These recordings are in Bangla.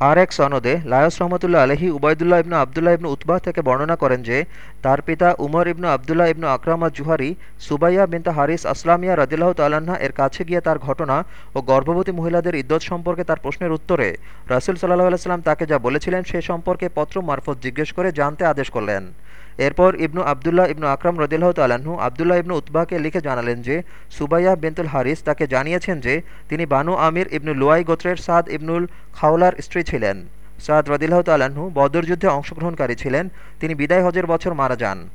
আর এক সনদে লায়স রহমতুল্লা আলহী উবায়দুল্লাহ ইবনু আবদুল্লাহ ইবনু উতবাহ থেকে বর্ণনা করেন যে, তার পিতা উমর ইবনু আবদুল্লাহ ইবনু আকরামা জুহারি সুবাইয়া বিনতা হারিস আসলামিয়া রদিল্লাহ তাল্লাহা এর কাছে গিয়ে তার ঘটনা ও গর্ভবতী মহিলাদের ইদ্যত সম্পর্কে তার প্রশ্নের উত্তরে রাসুল সাল্লাহ আলাইস্লাম তাকে যা বলেছিলেন সে সম্পর্কে পত্র মারফত জিজ্ঞেস করে জানতে আদেশ করলেন। এরপর ইবনু আবদুল্লাহ ইবনু আকরাম রদিল্লাহ তাল্লাহ্ন আবদুল্লাহ ইবনু উতবাহকে লিখে জানালেন যে, সুবাইয়া বিনতুল হারিস তাকে জানিয়েছেন যে, তিনি বানু আমির ইবনু লুয়াই গোত্রের সাদ ইবনুল খাওলার স্ত্রী ছিলেন। সাদ রদিল্লাহ তাল্লাহ্ন বদর যুদ্ধে অংশগ্রহণকারী ছিলেন, তিনি বিদায় হজের বছর মারা যান।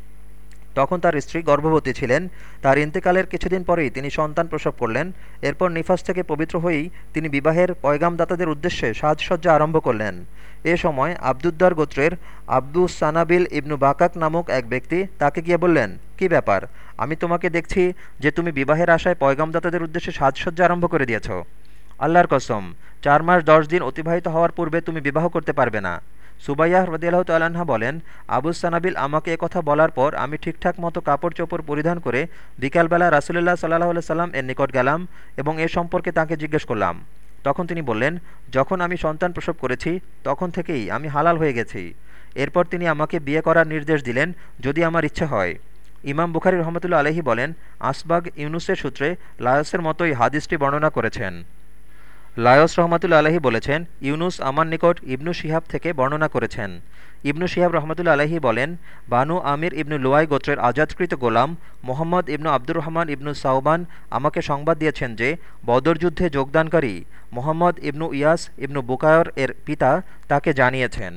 তখন তার স্ত্রী গর্ভবতী ছিলেন, তার ইন্তেকালের কিছুদিন পরেই তিনি সন্তান প্রসব করলেন, এরপর নিফাস থেকে পবিত্র হয়েই তিনি বিবাহের পয়গামদাতাদের উদ্দেশ্যে সাজসজ্জা আরম্ভ করলেন। এ সময় আবদুদ্দার গোত্রের আব্দু সানাবিল ইবনু বাকাক নামক এক ব্যক্তি তাকে গিয়ে বললেন, কি ব্যাপার? আমি তোমাকে দেখছি যে তুমি বিবাহের আশায় পয়গামদাতাদের উদ্দেশ্যে সাজসজ্জা আরম্ভ করে দিয়েছ। আল্লাহর কসম, চার মাস দশ দিন অতিবাহিত হওয়ার পূর্বে তুমি বিবাহ করতে পারবে না। সুবাইয়াহ রদিয়াল্লাহ তাল্লাহা বলেন, আবু সানাবিল আমাকে কথা বলার পর আমি ঠিকঠাক মতো কাপড় চোপড় পরিধান করে বিকালবেলা রাসুলুল্লাহ সাল্লাহ সাল্লাম এর নিকট গেলাম এবং এ সম্পর্কে তাকে জিজ্ঞেস করলাম। তখন তিনি বললেন, যখন আমি সন্তান প্রসব করেছি, তখন থেকেই আমি হালাল হয়ে গেছি। এরপর তিনি আমাকে বিয়ে করার নির্দেশ দিলেন, যদি আমার ইচ্ছে হয়। ইমাম বুখারি রহমতুল্লা আলহী বলেন, আসবাগ ইউনুসের সূত্রে লায়াসের মতোই হাদিসটি বর্ণনা করেছেন। লায়স রহমতুল্লা আলাহি বলেছেন, ইউনুস আমার নিকট ইবনু শিহাব থেকে বর্ণনা করেছেন। ইবনু শিহাব রহমতুল্লা আলাহি বলেন, বানু আমির ইবনু লুয়াই গোত্রের আজাদকৃত গোলাম মোহাম্মদ ইবনু আব্দুর রহমান ইবনু সাউবান আমাকে সংবাদ দিয়েছেন যে, বদর যুদ্ধে যোগদানকারী মোহাম্মদ ইবনু ইয়াস ইবনু বুকায়র এর পিতা তাকে জানিয়েছেন।